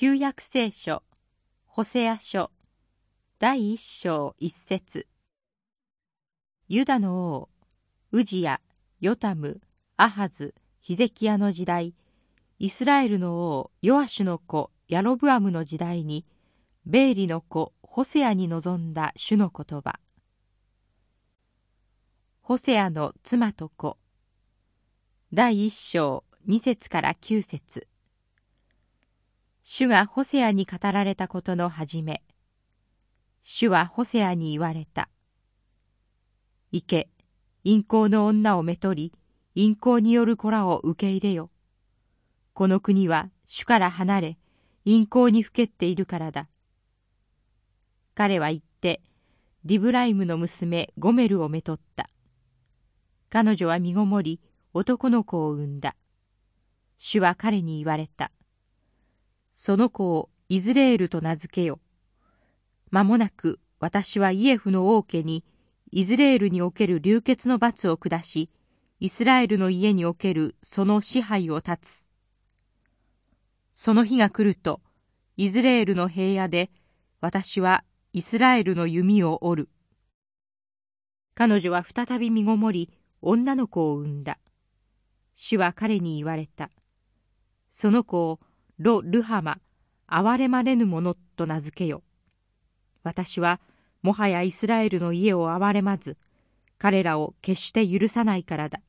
旧約聖書ホセア書第一章一節。ユダの王ウジヤヨタムアハズヒゼキヤの時代イスラエルの王ヨアシュの子ヤロブアムの時代にベーリの子ホセアに臨んだ主の言葉。ホセアの妻と子。第一章二節から九節。主がホセアに語られたことの始め主はホセアに言われた。行け陰行の女をめとり陰行による子らを受け入れよ。この国は主から離れ陰行にふけっているからだ。彼は言ってディブライムの娘ゴメルをめとった。彼女は身ごもり男の子を産んだ。主は彼に言われた。その子をイズレールと名付けよ。間もなく私はイエフの王家にイズレールにおける流血の罰を下しイスラエルの家におけるその支配を断つ。その日が来るとイズレールの平野で私はイスラエルの弓を折る。彼女は再び身ごもり女の子を産んだ。主は彼に言われた。その子をロ・ルハマ憐れまれぬ者と名付けよ。私はもはやイスラエルの家を憐れまず彼らを決して許さないからだ。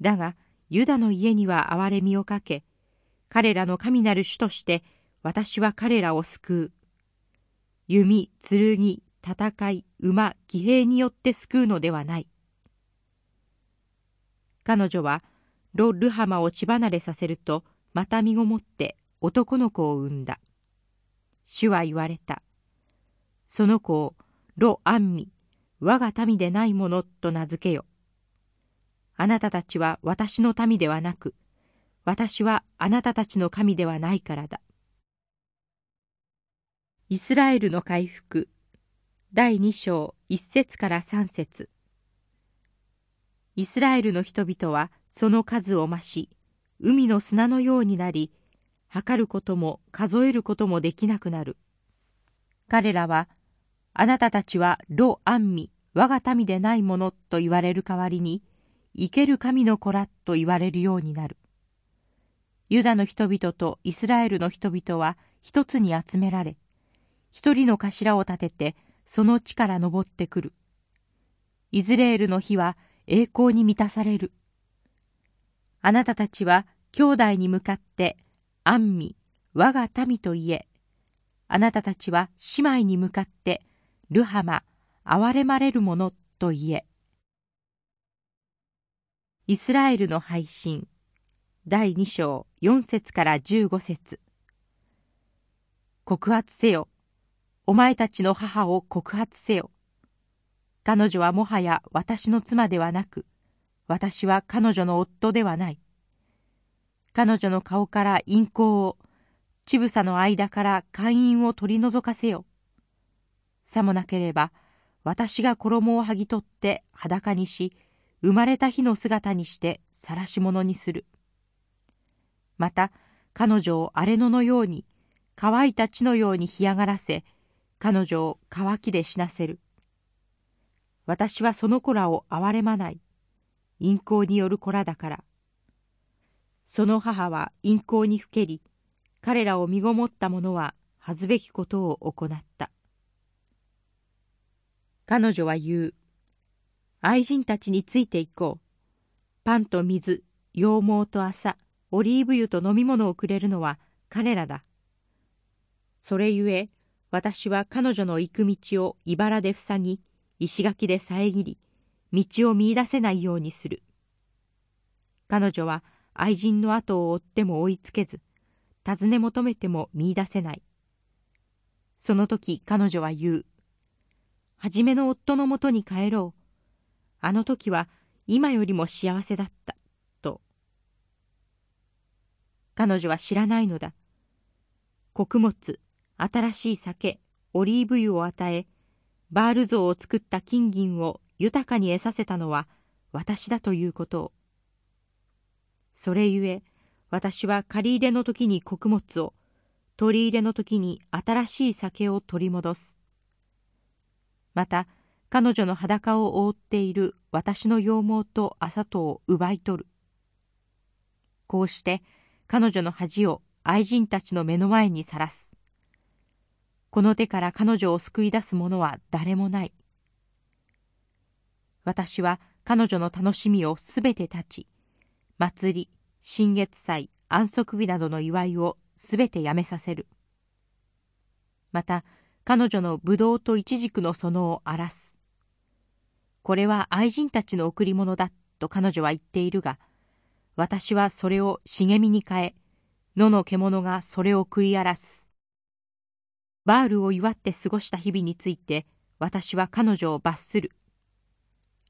だがユダの家には憐れみをかけ彼らの神なる主として私は彼らを救う。弓剣戦い馬騎兵によって救うのではない。彼女はロ・ルハマを血離れさせるとまた身ごもって男の子を産んだ。主は言われた。その子をロ・アンミ我が民でないものと名付けよ。あなたたちは私の民ではなく私はあなたたちの神ではないからだ。イスラエルの回復。第2章1節から3節。イスラエルの人々はその数を増し、海の砂のようになり、測ることも数えることもできなくなる。彼らは、あなたたちはロ・アンミ、我が民でないものと言われる代わりに、生ける神の子らと言われるようになる。ユダの人々とイスラエルの人々は一つに集められ、一人の頭を立てて、その地から登ってくる。イズレールの日は栄光に満たされる。あなたたちは兄弟に向かって、安味、我が民と言え。あなたたちは姉妹に向かって、ルハマ、憐れまれるものと言え。イスラエルの配信第2章4節から15節告発せよ。お前たちの母を告発せよ。彼女はもはや私の妻ではなく、私は彼女の夫ではない。彼女の顔から陰行を、乳房の間から会員を取り除かせよ。さもなければ、私が衣を剥ぎ取って裸にし、生まれた日の姿にして晒し者にする。また、彼女を荒れ野のように、乾いた地のように干上がらせ、彼女を乾きで死なせる。私はその子らを憐れまない。陰行による子らだから。その母は陰行にふけり、彼らを身ごもった者は恥ずべきことを行った。彼女は言う。愛人たちについて行こう。パンと水、羊毛と麻、オリーブ油と飲み物をくれるのは彼らだ。それゆえ、私は彼女の行く道を茨で塞ぎ、石垣で遮り、道を見いだせないようにする。彼女は愛人の後を追っても追いつけず、尋ね求めても見いだせない。その時彼女は言う。はじめの夫のもとに帰ろう。あの時は今よりも幸せだった。と。彼女は知らないのだ。穀物、新しい酒、オリーブ油を与え、バール像を作った金銀を豊かに得させたのは私だということを。それゆえ、私は借り入れの時に穀物を、取り入れの時に新しい酒を取り戻す。また、彼女の裸を覆っている私の羊毛と麻とを奪い取る。こうして彼女の恥を愛人たちの目の前にさらす。この手から彼女を救い出す者は誰もない。私は彼女の楽しみをすべて断ち、祭り、新月祭、安息日などの祝いをすべてやめさせる。また、彼女の葡萄とイチジクの園を荒らす。これは愛人たちの贈り物だと彼女は言っているが、私はそれを茂みに変え、野の獣がそれを食い荒らす。バールを祝って過ごした日々について、私は彼女を罰する。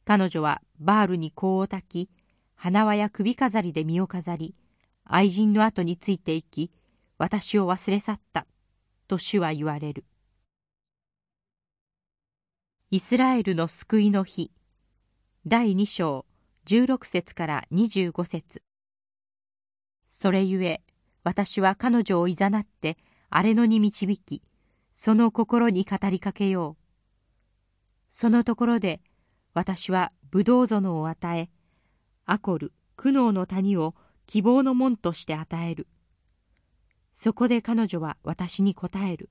彼女はバールに香を焚き、花輪や首飾りで身を飾り、愛人の後についていき、私を忘れ去った、と主は言われる。イスラエルの救いの日。第2章16節から25節。それゆえ私は彼女をいざなって荒れ野に導きその心に語りかけよう。そのところで私はブドウ園を与えアコル苦悩の谷を希望の門として与えるそこで彼女は私に答える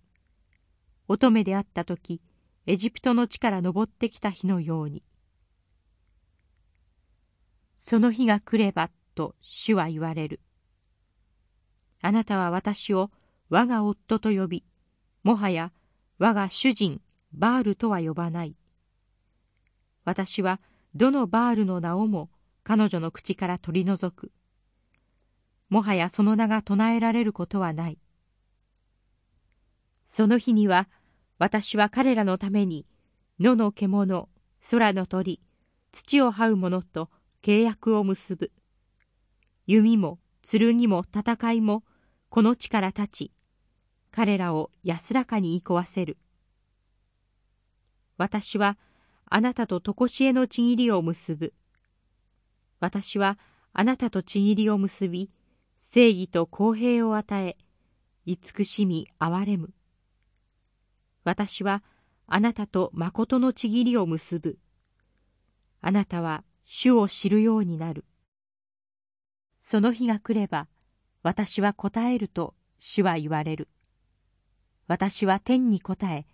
乙女であった時エジプトの地から登ってきた日のように。その日が来ればと主は言われる。あなたは私を我が夫と呼び、もはや我が主人バールとは呼ばない。私はどのバールの名をも彼女の口から取り除く。もはやその名が唱えられることはない。その日には私は彼らのために野の獣、空の鳥、土を這う者と契約を結ぶ。弓も剣も戦いもこの地から立ち、彼らを安らかに憩わせる。私はあなたと常しえのちぎりを結ぶ。私はあなたとちぎりを結び、正義と公平を与え、慈しみ憐れむ。私はあなたと誠のちぎりを結ぶ。あなたは主を知るようになる。その日が来れば、私は答えると主は言われる。私は天に答え、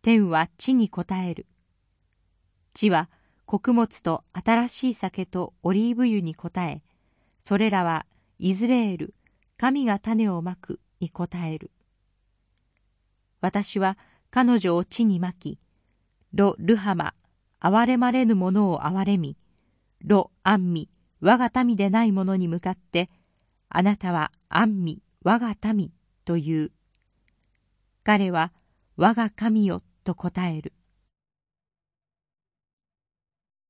天は地に答える。地は穀物と新しい酒とオリーブ油に答え、それらはイズレール、神が種をまくに答える。私は彼女を地にまき、ロ・ルハマ、憐れまれぬ者を憐れみ、ロ・アンミ、我が民でない者に向かって、あなたはアンミ、我が民と言う。彼は我が神よと答える。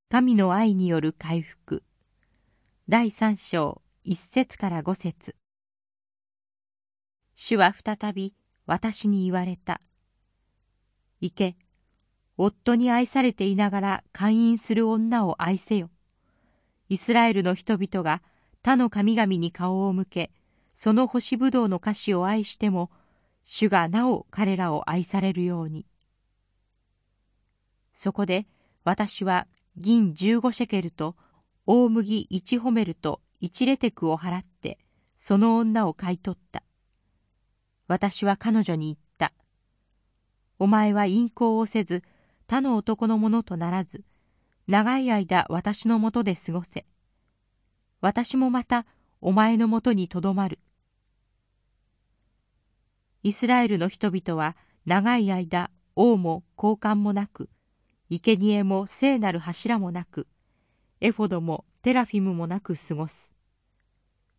神の愛による回復。第三章一節から五節主は再び私に言われた。行け。夫に愛されていながら勧誘する女を愛せよ。イスラエルの人々が他の神々に顔を向け、その干しぶどうの菓子を愛しても、主がなお彼らを愛されるように。そこで私は銀十五シェケルと大麦一ホメルと一レテクを払って、その女を買い取った。私は彼女に言った。お前は淫行をせず、他の男のものとならず、長い間私のもとで過ごせ。私もまたお前のもとにとどまる。イスラエルの人々は長い間王も高官もなく、生贄も聖なる柱もなく、エフォドもテラフィムもなく過ごす。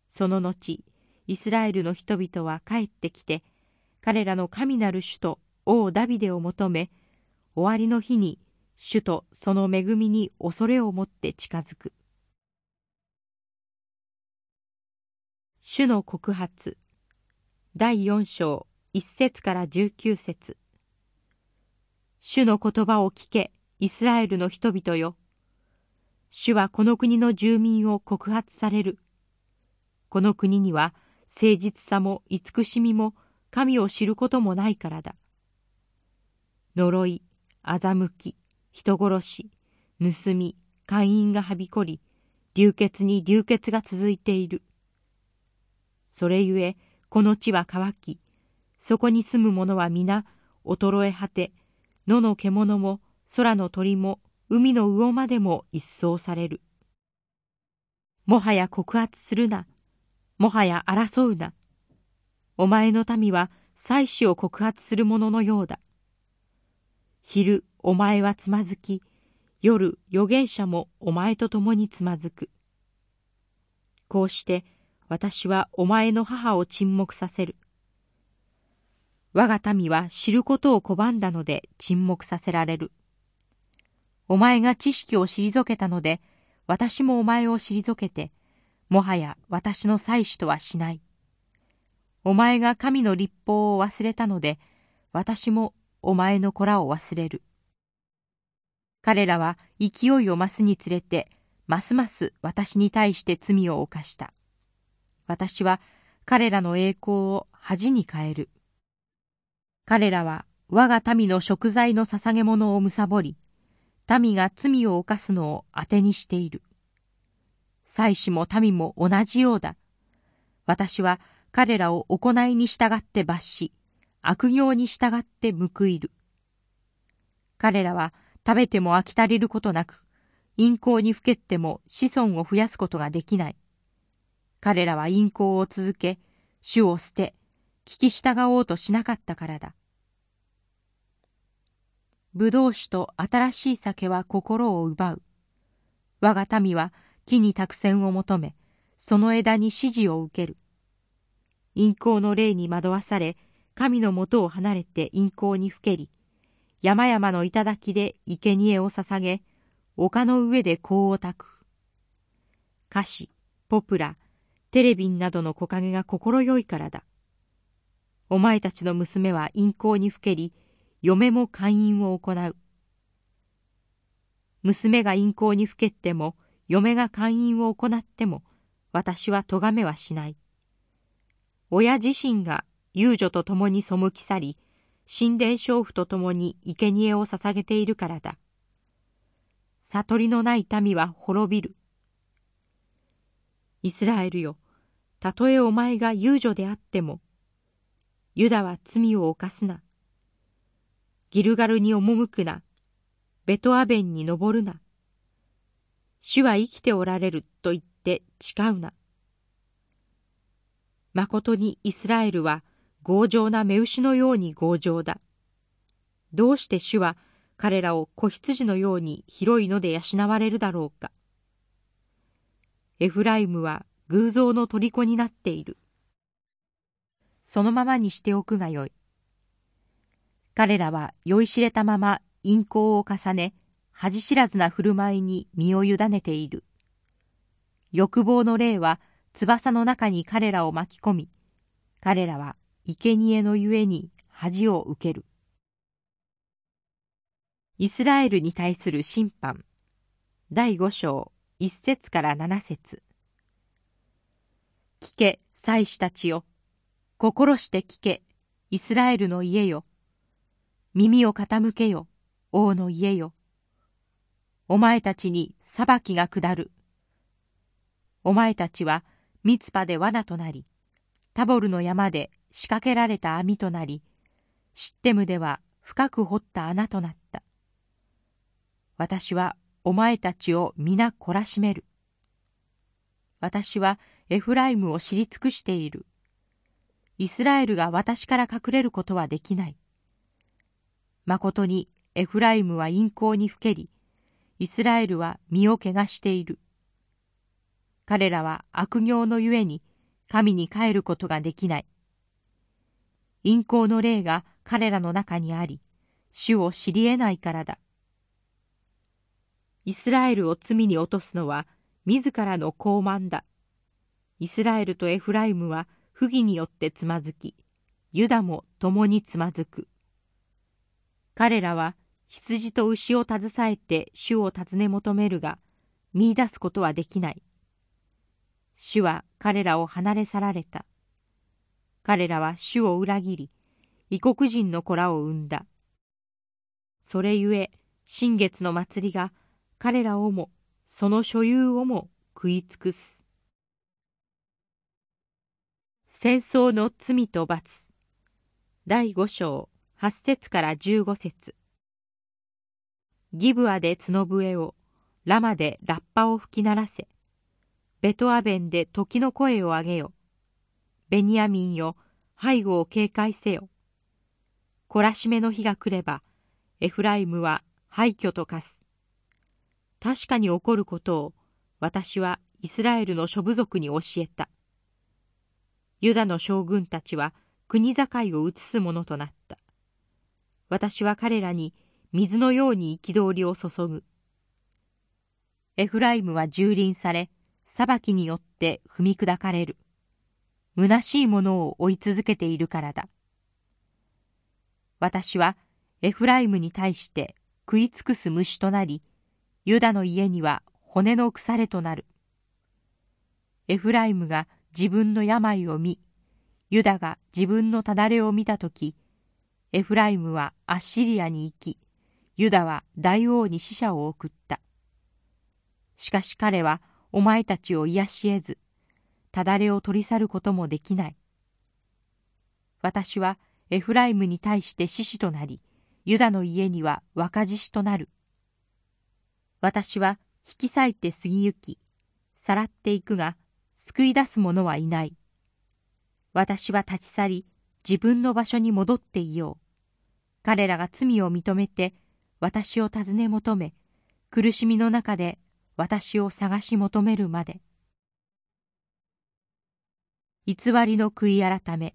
その後、イスラエルの人々は帰ってきて、彼らの神なる主と王ダビデを求め、終わりの日に主とその恵みに恐れを持って近づく。主の告発第四章一節から十九節主の言葉を聞け、イスラエルの人々よ。主はこの国の住民を告発される。この国には、誠実さも慈しみも神を知ることもないからだ。呪い、欺き、人殺し、盗み、姦淫がはびこり、流血に流血が続いている。それゆえ、この地は乾き、そこに住む者は皆、衰え果て、野の獣も、空の鳥も、海の魚までも一掃される。もはや告発するな。もはや争うな。お前の民は妻子を告発する者のようだ。昼、お前はつまずき、夜、預言者もお前と共につまずく。こうして、私はお前の母を沈黙させる。我が民は知ることを拒んだので沈黙させられる。お前が知識を退けたので、私もお前を退けて、もはや私の妻子とはしない。お前が神の立法を忘れたので、私もお前の子らを忘れる。彼らは勢いを増すにつれて、ますます私に対して罪を犯した。私は彼らの栄光を恥に変える。彼らは我が民の食材の捧げ物を貪り、民が罪を犯すのを当てにしている。祭司も民も同じようだ。私は彼らを行いに従って罰し、悪行に従って報いる。彼らは食べても飽き足りることなく、陰行にふけっても子孫を増やすことができない。彼らは陰行を続け、主を捨て、聞き従おうとしなかったからだ。葡萄酒と新しい酒は心を奪う。我が民は木に託戦を求め、その枝に指示を受ける。陰行の霊に惑わされ、神のもとを離れて陰行にふけり、山々の頂で生贄を捧げ、丘の上で香を焚く。歌詞、ポプラ、テレビンなどの木陰が心よいからだ。お前たちの娘は陰行にふけり、嫁も勧誘を行う。娘が陰行にふけっても、嫁が勧誘を行っても、私は咎めはしない。親自身が遊女と共に背き去り、神殿娼婦と共に生贄を捧げているからだ。悟りのない民は滅びる。イスラエルよ、たとえお前が遊女であっても、ユダは罪を犯すな。ギルガルに赴くな。ベトアベンに登るな。主は生きておられると言って誓うな。誠にイスラエルは強情な目牛のように強情だ。どうして主は彼らを子羊のように広いので養われるだろうか。エフライムは偶像の虜になっている。そのままにしておくがよい。彼らは酔いしれたまま陰行を重ね、恥知らずな振る舞いに身を委ねている。欲望の霊は翼の中に彼らを巻き込み、彼らは生贄のゆえに恥を受ける。イスラエルに対する審判第五章一節から七節聞け、祭司たちよ。心して聞け、イスラエルの家よ。耳を傾けよ、王の家よ。お前たちに裁きが下る。お前たちはミツパで罠となり、タボルの山で仕掛けられた網となり、シッテムでは深く掘った穴となった。私はお前たちを皆懲らしめる。私はエフライムを知り尽くしている。イスラエルが私から隠れることはできない。誠にエフライムは陰行にふけり、イスラエルは身を汚している。彼らは悪行のゆえに神に帰ることができない。陰行の霊が彼らの中にあり、主を知り得ないからだ。イスラエルを罪に落とすのは自らの傲慢だ。イスラエルとエフライムは不義によってつまずき、ユダも共につまずく。彼らは羊と牛を携えて主を尋ね求めるが、見出すことはできない。主は彼らを離れ去られた。彼らは主を裏切り、異国人の子らを生んだ。それゆえ、新月の祭りが彼らをも、その所有をも食い尽くす。戦争の罪と罰第五章八節から十五節ギブアで角笛を、ラマでラッパを吹き鳴らせ、ベトアベンで時の声を上げよ。ベニヤミンよ、背後を警戒せよ。懲らしめの日が来れば、エフライムは廃墟と化す。確かに起こることを、私はイスラエルの諸部族に教えた。ユダの将軍たちは国境を移すものとなった。私は彼らに水のように憤りを注ぐ。エフライムは蹂躙され、裁きによって踏み砕かれる。虚しいものを追い続けているからだ。私はエフライムに対して食い尽くす虫となり、ユダの家には骨の腐れとなる。エフライムが自分の病を見、ユダが自分のただれを見たとき、エフライムはアッシリアに行き、ユダは大王に死者を送った。しかし彼はお前たちを癒し得ず、ただれを取り去ることもできない。私はエフライムに対して獅子となり、ユダの家には若獅子となる。私は引き裂いて過ぎ行き、さらっていくが、救い出す者はいない。私は立ち去り、自分の場所に戻っていよう。彼らが罪を認めて、私を尋ね求め、苦しみの中で私を探し求めるまで。偽りの悔い改め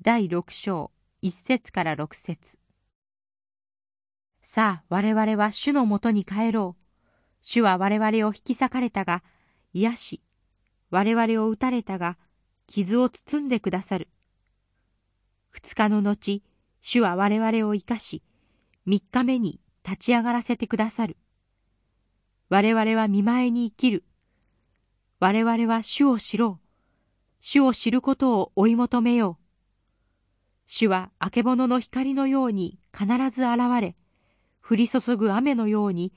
第六章一節から六節さあ我々は主のもとに帰ろう。主は我々を引き裂かれたが、癒し、我々を打たれたが、傷を包んでくださる。二日の後、主は我々を生かし、三日目に立ち上がらせてくださる。我々は見舞いに生きる。我々は主を知ろう。主を知ることを追い求めよう。主はあけぼのの光のように必ず現れ、降り注ぐ雨のように、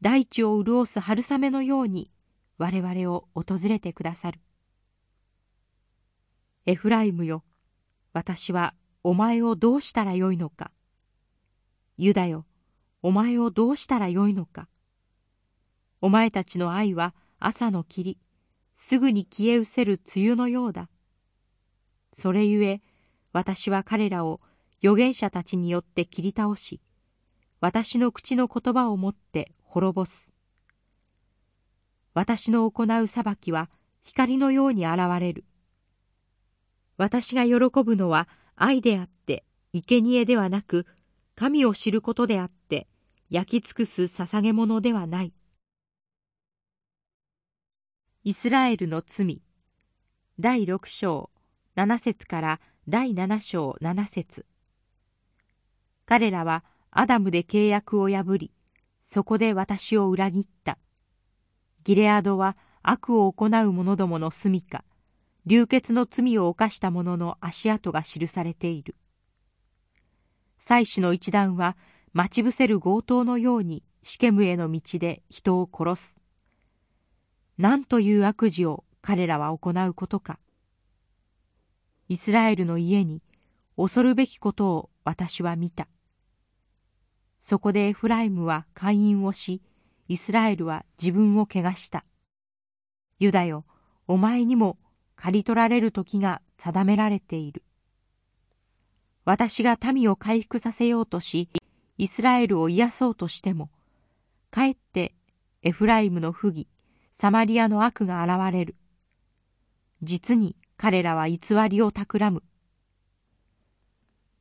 大地を潤す春雨のように、我々を訪れてくださる。エフライムよ、私はお前をどうしたらよいのか。ユダよ、お前をどうしたらよいのか。お前たちの愛は朝の霧、すぐに消え失せる梅雨のようだ。それゆえ、私は彼らを預言者たちによって切り倒し、私の口の言葉をもって滅ぼす。私の行う裁きは光のように現れる。私が喜ぶのは愛であって、生贄ではなく、神を知ることであって、焼き尽くす捧げ物ではない。イスラエルの罪第6章7節から第7章7節彼らはアダムで契約を破り、そこで私を裏切った。ギレアドは悪を行う者どもの住みか、流血の罪を犯した者の足跡が記されている。祭司の一団は待ち伏せる強盗のようにシケムへの道で人を殺す。何という悪事を彼らは行うことか。イスラエルの家に恐るべきことを私は見た。そこでエフライムは会員をし、イスラエルは自分を汚した。ユダよ、お前にも刈り取られる時が定められている。私が民を回復させようとし、イスラエルを癒そうとしても、かえってエフライムの不義、サマリアの悪が現れる。実に彼らは偽りを企む。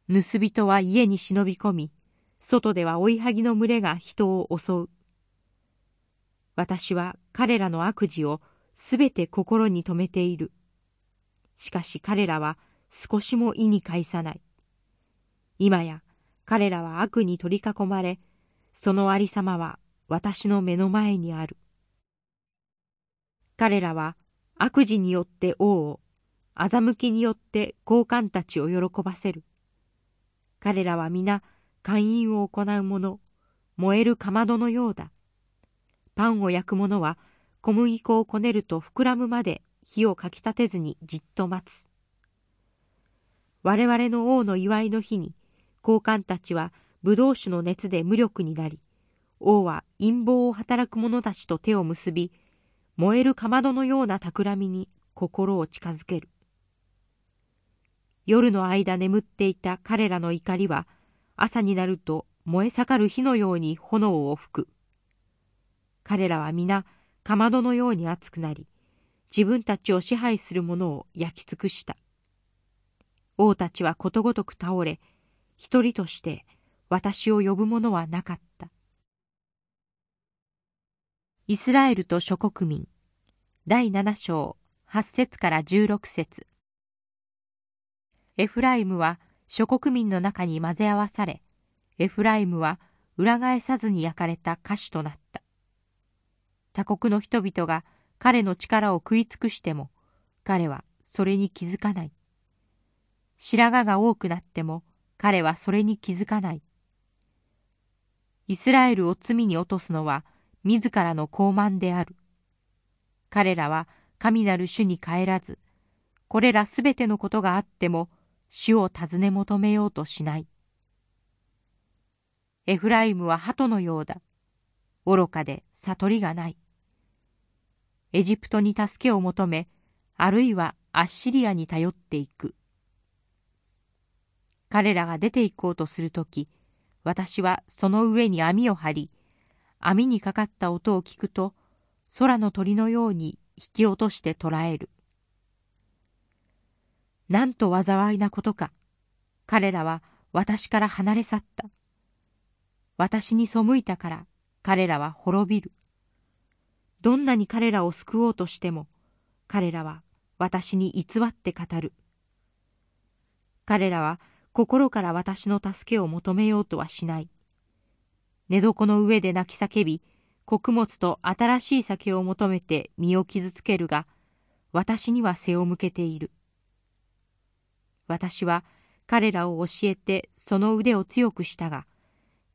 盗人は家に忍び込み、外では追いはぎの群れが人を襲う。私は彼らの悪事をすべて心に留めている。しかし彼らは少しも意に介さない。今や彼らは悪に取り囲まれ、そのありさまは私の目の前にある。彼らは悪事によって王を、欺きによって高官たちを喜ばせる。彼らは皆、勧誘を行う者、燃えるかまどのようだ。パンを焼く者は小麦粉をこねると膨らむまで火をかきたてずにじっと待つ。我々の王の祝いの日に、高官たちは葡萄酒の熱で無力になり、王は陰謀を働く者たちと手を結び、燃えるかまどのような企みに心を近づける。夜の間眠っていた彼らの怒りは、朝になると燃え盛る火のように炎を吹く。彼らは皆、かまどのように熱くなり、自分たちを支配する者を焼き尽くした。王たちはことごとく倒れ、一人として私を呼ぶ者はなかった。イスラエルと諸国民第七章八節から十六節エフライムは諸国民の中に混ぜ合わされ、エフライムは裏返さずに焼かれた歌手となった。他国の人々が彼の力を食い尽くしても、彼はそれに気づかない。白髪が多くなっても、彼はそれに気づかない。イスラエルを罪に落とすのは、自らの傲慢である。彼らは神なる主に帰らず、これらすべてのことがあっても、主を尋ね求めようとしない。エフライムは鳩のようだ。愚かで悟りがない。エジプトに助けを求め、あるいはアッシリアに頼っていく。彼らが出て行こうとするとき、私はその上に網を張り、網にかかった音を聞くと、空の鳥のように引き落として捕らえる。なんと災いなことか。彼らは私から離れ去った。私に背いたから彼らは滅びる。どんなに彼らを救おうとしても、彼らは私に偽って語る。彼らは心から私の助けを求めようとはしない。寝床の上で泣き叫び、穀物と新しい酒を求めて身を傷つけるが、私には背を向けている。私は彼らを教えてその腕を強くしたが、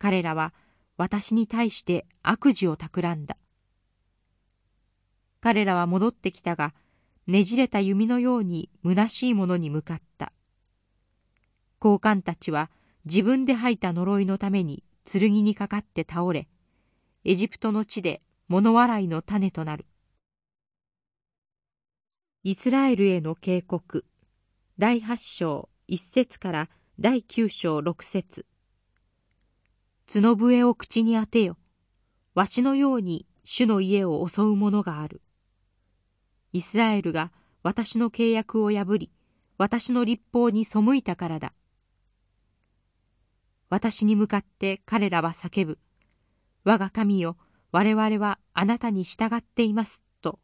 彼らは私に対して悪事を企んだ。彼らは戻ってきたが、ねじれた弓のように虚しいものに向かった。高官たちは自分で吐いた呪いのために剣にかかって倒れ、エジプトの地で物笑いの種となる。イスラエルへの警告第八章一節から第九章六節角笛を口に当てよ。わしのように主の家を襲う者がある。イスラエルが私の契約を破り、私の立法に背いたからだ。私に向かって彼らは叫ぶ。我が神よ、我々はあなたに従っています、と。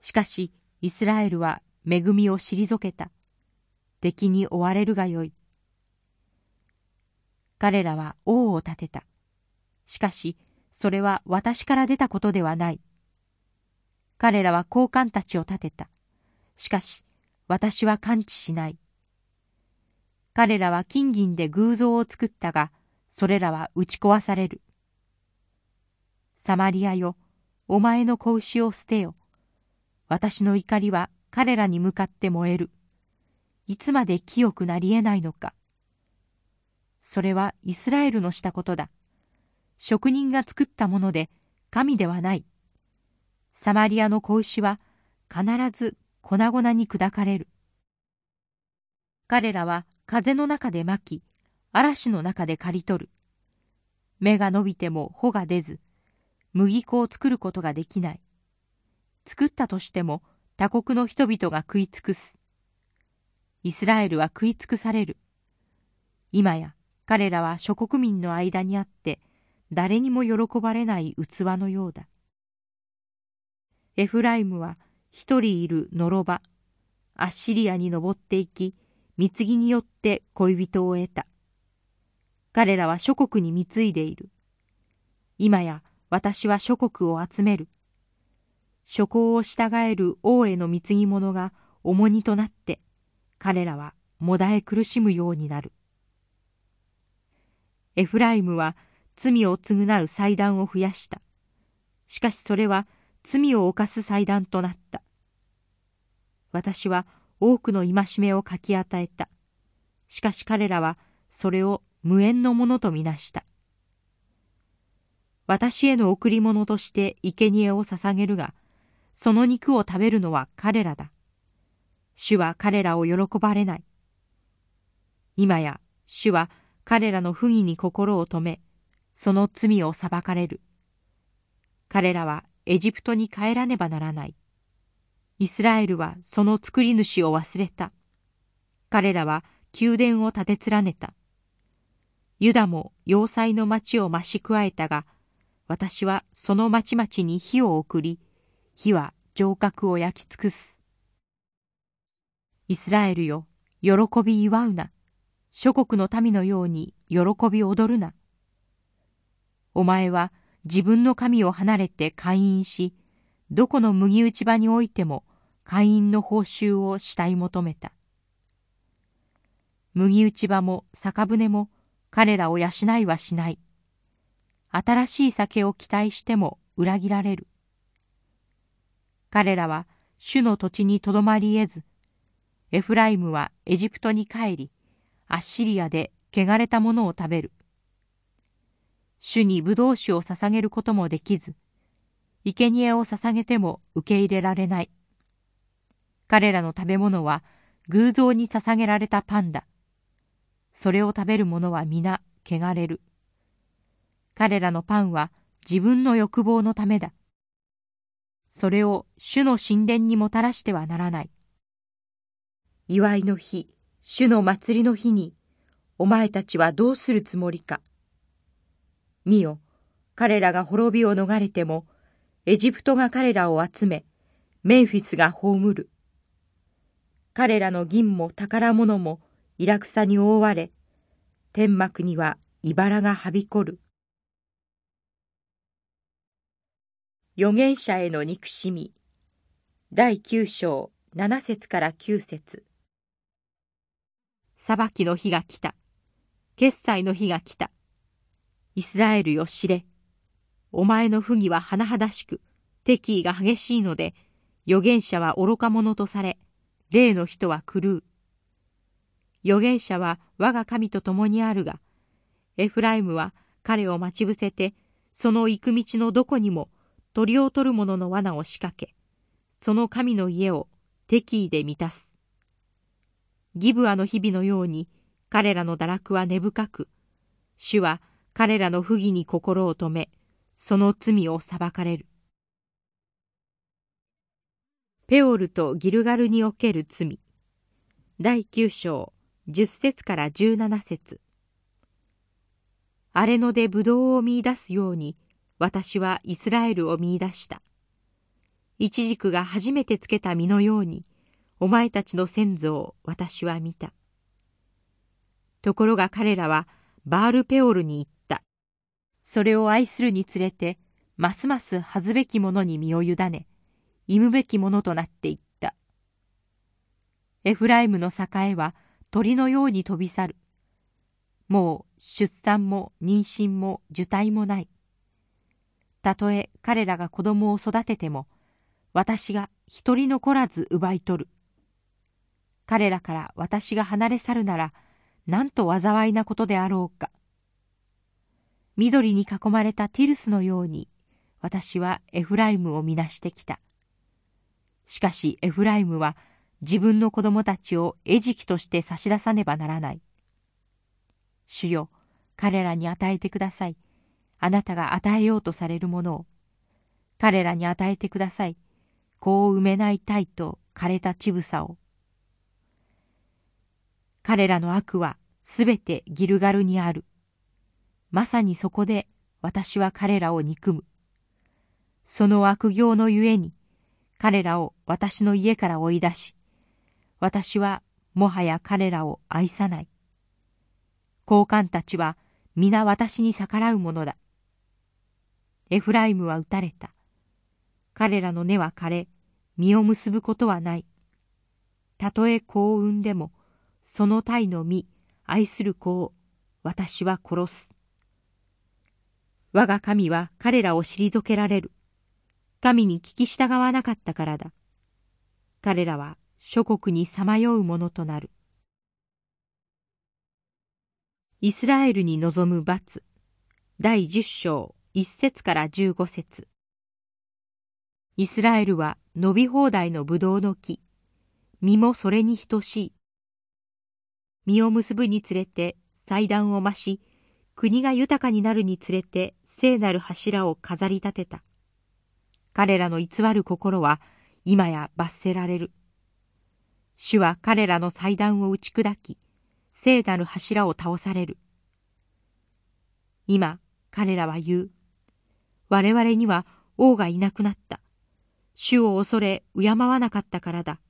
しかし、イスラエルは恵みを退けた。敵に追われるがよい。彼らは王を立てた。しかし、それは私から出たことではない。彼らは高官たちを立てた。しかし、私は感知しない。彼らは金銀で偶像を作ったが、それらは打ち壊される。サマリアよ、お前の子牛を捨てよ。私の怒りは彼らに向かって燃える。いつまで清くなり得ないのか。それはイスラエルのしたことだ。職人が作ったもので神ではない。サマリアの子牛は必ず粉々に砕かれる。彼らは風の中で巻き、嵐の中で刈り取る。芽が伸びても穂が出ず、麦粉を作ることができない。作ったとしても他国の人々が食い尽くす。イスラエルは食い尽くされる。今や彼らは諸国民の間にあって、誰にも喜ばれない器のようだ。エフライムは一人いるのろば、アッシリアに登っていき、貢ぎによって恋人を得た。彼らは諸国に貢いでいる。今や私は諸国を集める。諸行を従える王への貢ぎ物が重荷となって彼らはもだえ苦しむようになる。エフライムは罪を償う祭壇を増やした。しかしそれは罪を犯す祭壇となった。私は多くの戒めを書き与えた。しかし彼らはそれを無縁のものとみなした。私への贈り物として生贄を捧げるが、その肉を食べるのは彼らだ。主は彼らを喜ばれない。今や主は彼らの不義に心を止め、その罪を裁かれる。彼らはエジプトに帰らねばならない。イスラエルはその作り主を忘れた。彼らは宮殿を建て連ねた。ユダも要塞の町を増し加えたが、私はその町々に火を送り、火は城郭を焼き尽くす。イスラエルよ、喜び祝うな。諸国の民のように喜び踊るな。お前は自分の神を離れて会員し、どこの麦打ち場においても会員の報酬を慕い求めた。麦打ち場も酒舟も彼らを養いはしない。新しい酒を期待しても裏切られる。彼らは主の土地にとどまり得ず、エフライムはエジプトに帰り、アッシリアで汚れたものを食べる。主に葡萄酒を捧げることもできず、生贄を捧げても受け入れられない。彼らの食べ物は偶像に捧げられたパンだ。それを食べる者は皆汚れる。彼らのパンは自分の欲望のためだ。それを主の神殿にもたらしてはならない。祝いの日、主の祭りの日に、お前たちはどうするつもりか。見よ、彼らが滅びを逃れても、エジプトが彼らを集め、メンフィスが葬る。彼らの銀も宝物もイラクサに覆われ、天幕には茨がはびこる。預言者への憎しみ第九章七節から九節裁きの日が来た。決済の日が来た。イスラエルよ知れ。お前の不義は甚だしく、敵意が激しいので、預言者は愚か者とされ、霊の人は狂う。預言者は我が神と共にあるが、エフライムは彼を待ち伏せて、その行く道のどこにも鳥を取る者の罠を仕掛け、その神の家を敵意で満たす。ギブアの日々のように彼らの堕落は根深く、主は彼らの不義に心を止め、その罪を裁かれる。ペオルとギルガルにおける罪第九章十節から十七節荒れ野でブドウを見出すように私はイスラエルを見出した。イチジクが初めてつけた実のようにお前たちの先祖を私は見た。ところが彼らはバールペオルに行っ。それを愛するにつれて、ますます恥ずべき者に身を委ね、忌むべき者となっていった。エフライムの栄は鳥のように飛び去る。もう出産も妊娠も受胎もない。たとえ彼らが子供を育てても、私が一人残らず奪い取る。彼らから私が離れ去るなら、なんと災いなことであろうか。緑に囲まれたティルスのように、私はエフライムをみなしてきた。しかしエフライムは自分の子供たちを餌食として差し出さねばならない。主よ、彼らに与えてください。あなたが与えようとされるものを。彼らに与えてください。子を埋めない体と枯れた乳房を。彼らの悪はすべてギルガルにある。まさにそこで私は彼らを憎む。その悪行のゆえに彼らを私の家から追い出し、私はもはや彼らを愛さない。高官たちは皆私に逆らうものだ。エフライムは撃たれた。彼らの根は枯れ、実を結ぶことはない。たとえ子を産んでも、その体の身、愛する子を私は殺す。我が神は彼らを退けられる。神に聞き従わなかったからだ。彼らは諸国にさまようものとなる。イスラエルに望む罰第十章一節から十五節イスラエルは伸び放題のブドウの木、実もそれに等しい。実を結ぶにつれて祭壇を増し、国が豊かになるにつれて聖なる柱を飾り立てた。彼らの偽る心は今や罰せられる。主は彼らの祭壇を打ち砕き、聖なる柱を倒される。今、彼らは言う。我々には王がいなくなった。主を恐れ敬わなかったからだ。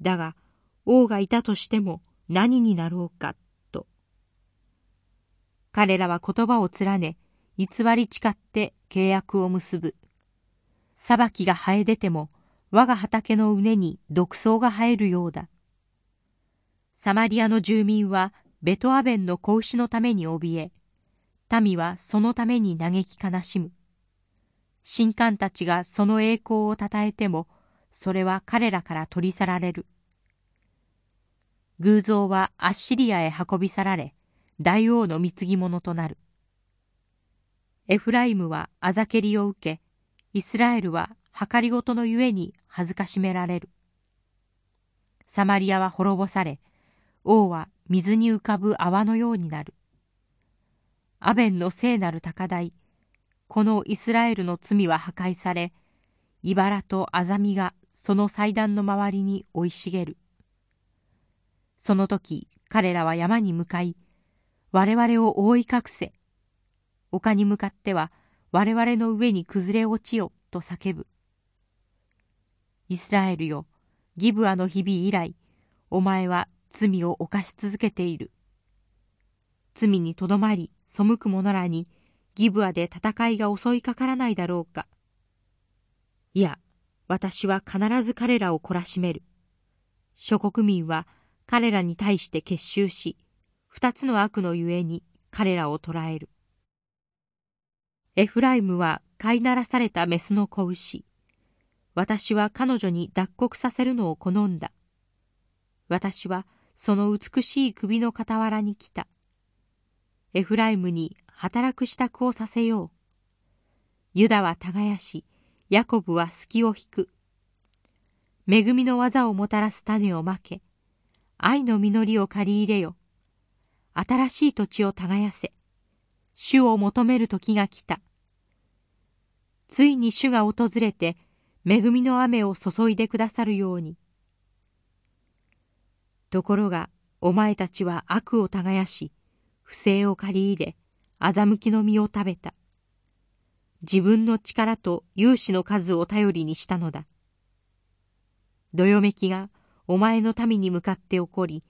だが、王がいたとしても何になろうか、彼らは言葉を連ね、偽り誓って契約を結ぶ。裁きが生え出ても、我が畑の畝に独草が生えるようだ。サマリアの住民はベトアベンの子牛のために怯え、民はそのために嘆き悲しむ。神官たちがその栄光をたたえても、それは彼らから取り去られる。偶像はアッシリアへ運び去られ、大王の貢ぎ物となる。エフライムはあざけりを受け、イスラエルは計りごとのゆえに恥ずかしめられる。サマリアは滅ぼされ、王は水に浮かぶ泡のようになる。アベンの聖なる高台、このイスラエルの罪は破壊され、茨とアザミがその祭壇の周りに生い茂る。その時彼らは山に向かい、我々を覆い隠せ。丘に向かっては我々の上に崩れ落ちよと叫ぶ。イスラエルよ、ギブアの日々以来、お前は罪を犯し続けている。罪にとどまり背く者らにギブアで戦いが襲いかからないだろうか。いや、私は必ず彼らを懲らしめる。諸国民は彼らに対して結集し、二つの悪のゆえに彼らを捕らえる。エフライムは飼いならされたメスの子牛。私は彼女に脱穀させるのを好んだ。私はその美しい首の傍らに来た。エフライムに働く支度をさせよう。ユダは耕し、ヤコブは隙を引く。恵みの技をもたらす種をまけ、愛の実りを借り入れよ。新しい土地を耕せ。主を求める時が来た。ついに主が訪れて、恵みの雨を注いでくださるように。ところが、お前たちは悪を耕し、不正を借り入れ、欺きの実を食べた。自分の力と勇士の数を頼りにしたのだ。どよめきがお前の民に向かって起こり、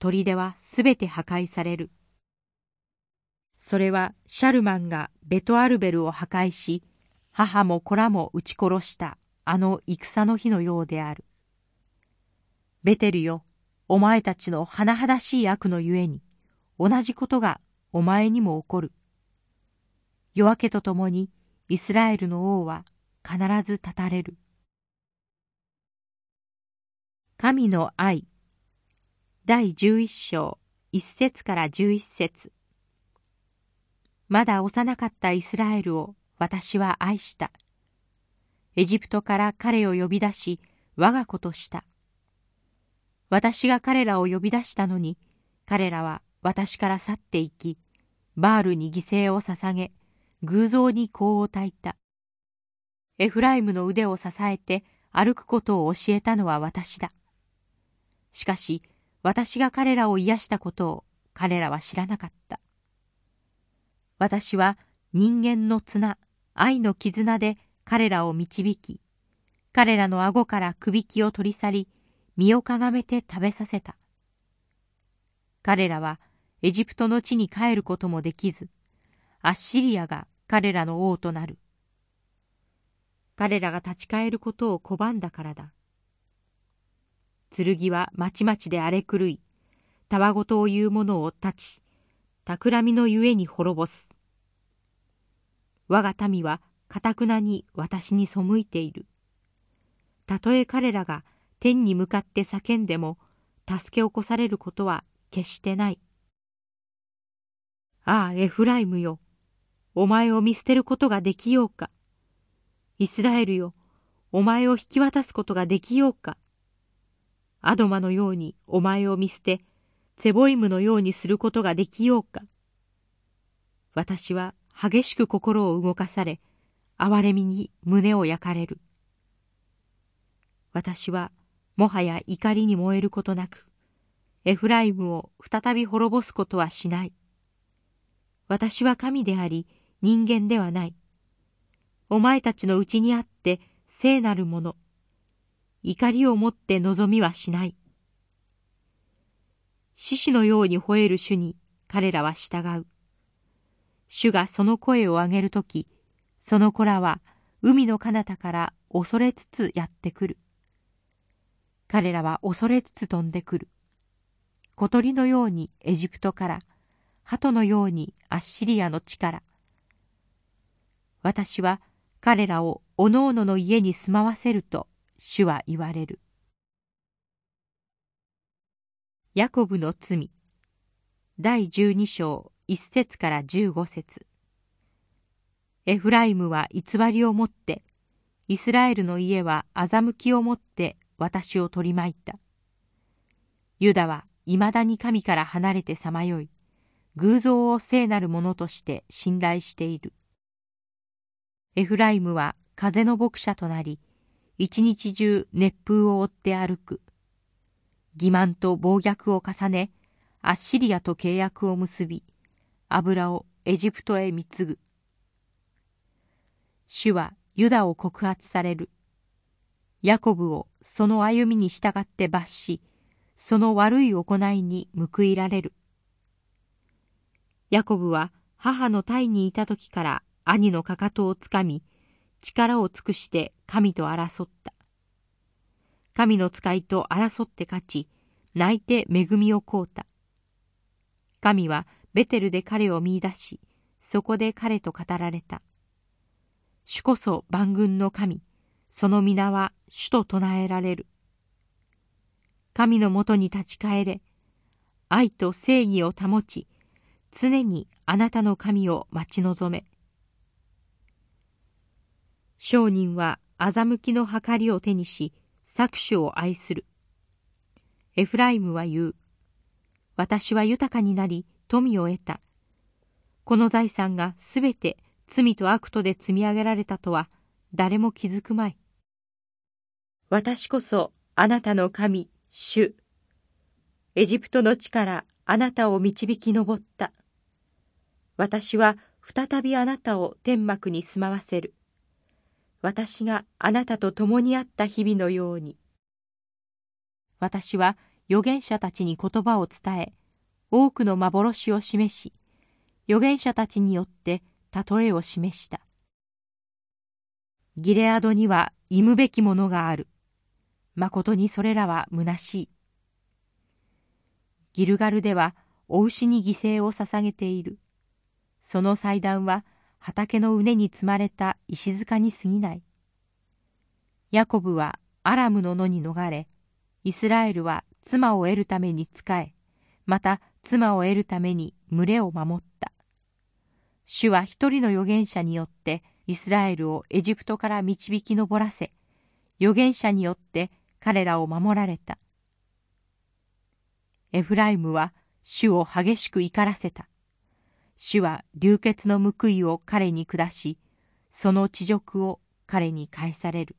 砦はすべて破壊される。それはシャルマンがベトアルベルを破壊し、母も子らも撃ち殺したあの戦の日のようである。ベテルよ、お前たちの甚だしい悪のゆえに、同じことがお前にも起こる。夜明けとともにイスラエルの王は必ず立たれる。神の愛第十一章一節から十一節まだ幼かったイスラエルを私は愛した。エジプトから彼を呼び出し、我が子とした。私が彼らを呼び出したのに、彼らは私から去っていき、バールに犠牲を捧げ、偶像に香を焚いた。エフライムの腕を支えて歩くことを教えたのは私だ。しかし、私が彼らを癒したことを彼らは知らなかった。私は人間の綱、愛の絆で彼らを導き、彼らの顎から首輝を取り去り、身をかがめて食べさせた。彼らはエジプトの地に帰ることもできず、アッシリアが彼らの王となる。彼らが立ち返ることを拒んだからだ。剣はまちまちで荒れ狂い、たわごとを言う者を断ち、企みのゆえに滅ぼす。我が民はかたくなに私に背いている。たとえ彼らが天に向かって叫んでも、助け起こされることは決してない。ああ、エフライムよ。お前を見捨てることができようか。イスラエルよ。お前を引き渡すことができようか。アドマのようにお前を見捨て、セボイムのようにすることができようか。私は激しく心を動かされ、憐れみに胸を焼かれる。私はもはや怒りに燃えることなく、エフライムを再び滅ぼすことはしない。私は神であり人間ではない。お前たちのうちにあって聖なるもの。怒りをもって望みはしない。獅子のように吠える主に彼らは従う。主がその声を上げるとき、その子らは海の彼方から恐れつつやってくる。彼らは恐れつつ飛んでくる。小鳥のようにエジプトから、鳩のようにアッシリアの地から。私は彼らをおのおのの家に住まわせると主は言われる。ヤコブの罪第十二章一節から十五節エフライムは偽りをもって、イスラエルの家は欺きをもって私を取り巻いた。ユダはいまだに神から離れてさまよい、偶像を聖なるものとして信頼している。エフライムは風の牧者となり、一日中熱風を追って歩く。欺瞞と暴虐を重ね、アッシリアと契約を結び、油をエジプトへ貢ぐ。主はユダを告発される。ヤコブをその歩みに従って罰し、その悪い行いに報いられる。ヤコブは母の胎にいた時から兄のかかとをつかみ、力を尽くして神と争った。神の使いと争って勝ち、泣いて恵みをこうた。神はベテルで彼を見出し、そこで彼と語られた。主こそ万軍の神、その皆は主と唱えられる。神のもとに立ち返れ、愛と正義を保ち、常にあなたの神を待ち望め。商人は欺きの計りを手にし、搾取を愛する。エフライムは言う。私は豊かになり、富を得た。この財産がすべて罪と悪とで積み上げられたとは誰も気づくまい。私こそあなたの神、主。エジプトの地からあなたを導き上った。私は再びあなたを天幕に住まわせる。私があなたと共にあった日々のように。私は預言者たちに言葉を伝え、多くの幻を示し、預言者たちによって例えを示した。ギレアドには忌むべきものがある。誠にそれらは虚しい。ギルガルではお牛に犠牲を捧げている。その祭壇は畑の畝に積まれた石塚に過ぎない。ヤコブはアラムの野に逃れ、イスラエルは妻を得るために仕え、また妻を得るために群れを守った。主は一人の預言者によってイスラエルをエジプトから導き上らせ、預言者によって彼らを守られた。エフライムは主を激しく怒らせた。主は流血の報いを彼に下し、その地辱を彼に返される。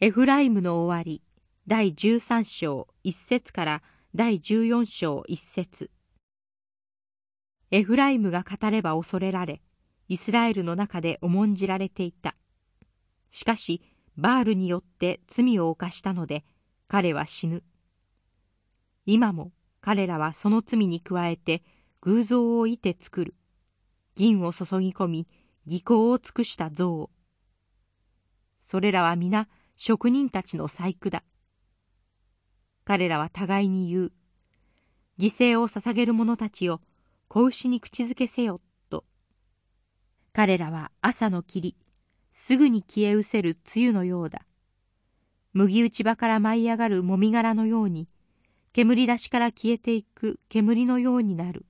エフライムの終わり第13章1節から第14章1節エフライムが語れば恐れられ、イスラエルの中で重んじられていた。しかし、バールによって罪を犯したので、彼は死ぬ。今も彼らはその罪に加えて偶像をいて作る。銀を注ぎ込み、技巧を尽くした像。それらは皆、職人たちの細工だ。彼らは互いに言う。犠牲を捧げる者たちを子牛に口づけせよ、と。彼らは朝の霧、すぐに消え失せる梅雨のようだ。麦打ち場から舞い上がるもみ殻のように、煙出しから消えていく煙のようになる。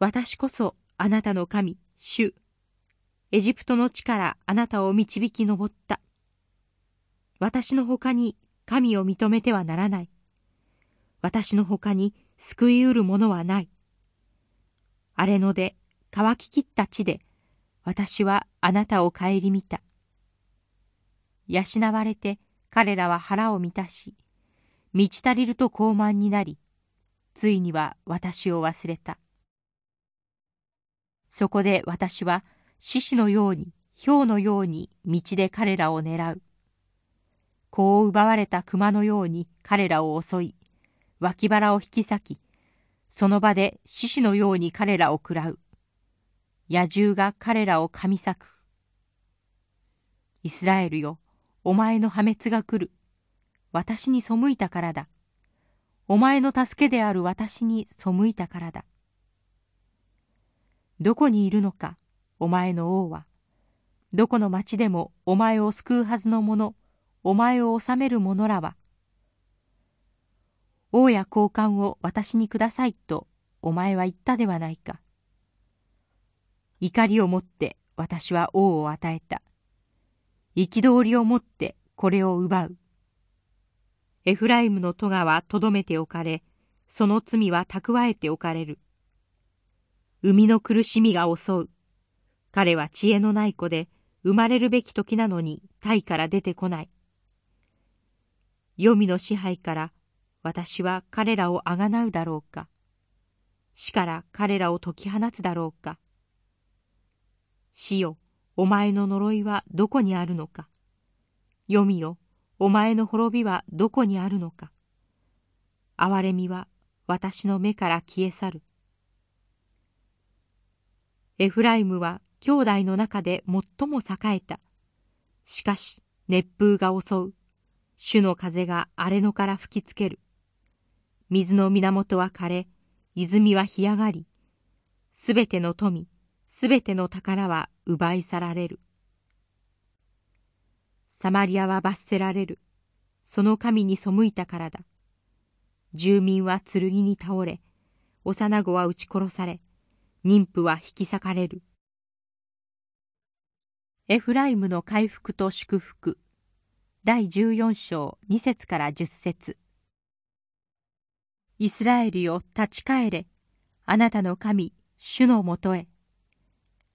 私こそあなたの神、主。エジプトの地からあなたを導き上った。私の他に神を認めてはならない。私の他に救い得るものはない。荒れ野で乾ききった地で私はあなたを顧みた。養われて彼らは腹を満たし、満ち足りると高慢になり、ついには私を忘れた。そこで私は獅子のように、氷のように道で彼らを狙う。子を奪われた熊のように彼らを襲い、脇腹を引き裂き、その場で獅子のように彼らを食らう。野獣が彼らを噛み裂く。イスラエルよ、お前の破滅が来る。私に背いたからだ。お前の助けである私に背いたからだ。どこにいるのか、お前の王は。どこの町でもお前を救うはずの者、お前を治める者らは。王や交換を私にくださいとお前は言ったではないか。怒りをもって私は王を与えた。憤りをもってこれを奪う。エフライムの戸川とどめておかれ、その罪は蓄えておかれる。生みの苦しみが襲う。彼は知恵のない子で、生まれるべき時なのに体から出てこない。黄泉の支配から私は彼らをあがなうだろうか。死から彼らを解き放つだろうか。死よ、お前の呪いはどこにあるのか。読みよ、お前の滅びはどこにあるのか。憐れみは私の目から消え去る。エフライムは兄弟の中で最も栄えた。しかし熱風が襲う。主の風が荒れ野から吹きつける。水の源は枯れ、泉は干上がり、すべての富、すべての宝は奪い去られる。サマリアは罰せられる。その神に背いたからだ。住民は剣に倒れ、幼子は撃ち殺され、妊婦は引き裂かれる。エフライムの回復と祝福第14章2節から10節イスラエルよ立ち返れあなたの神主のもとへ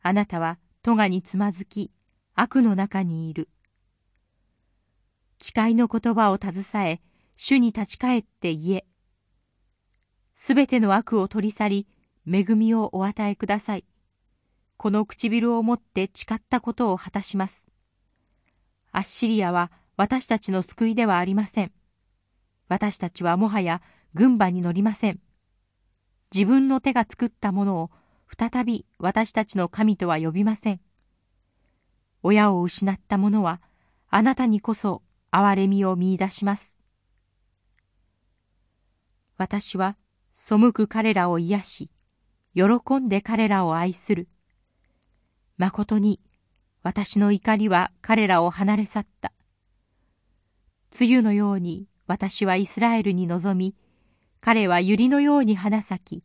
あなたは咎につまずき、悪の中にいる。誓いの言葉を携え、主に立ち返って言え。すべての悪を取り去り、恵みをお与えください。この唇を持って誓ったことを果たします。アッシリアは私たちの救いではありません。私たちはもはや軍馬に乗りません。自分の手が作ったものを再び私たちの神とは呼びません。親を失った者は、あなたにこそ憐れみを見出します。私は背く彼らを癒し、喜んで彼らを愛する。誠に私の怒りは彼らを離れ去った。梅雨のように私はイスラエルに臨み、彼は百合のように花咲き、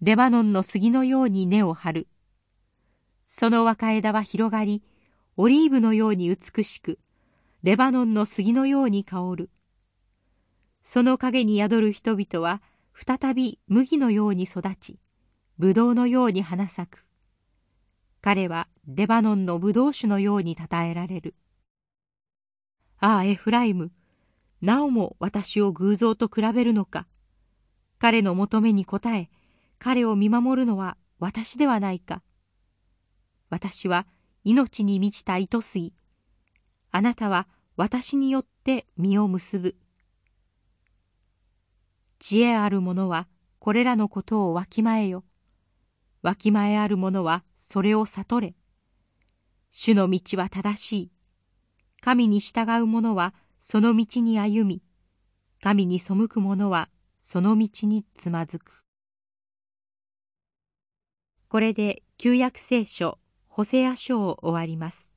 レバノンの杉のように根を張る。その若枝は広がり、オリーブのように美しく、レバノンの杉のように香る。その影に宿る人々は、再び麦のように育ち、ブドウのように花咲く。彼はレバノンのブドウ酒のように称えられる。ああ、エフライム、なおも私を偶像と比べるのか。彼の求めに応え、彼を見守るのは私ではないか。私は命に満ちた糸杉。あなたは私によって実を結ぶ。知恵ある者はこれらのことをわきまえよ。わきまえある者はそれを悟れ。主の道は正しい。神に従う者はその道に歩み、神に背く者はその道につまずく。これで旧約聖書、ホセア書を終わります。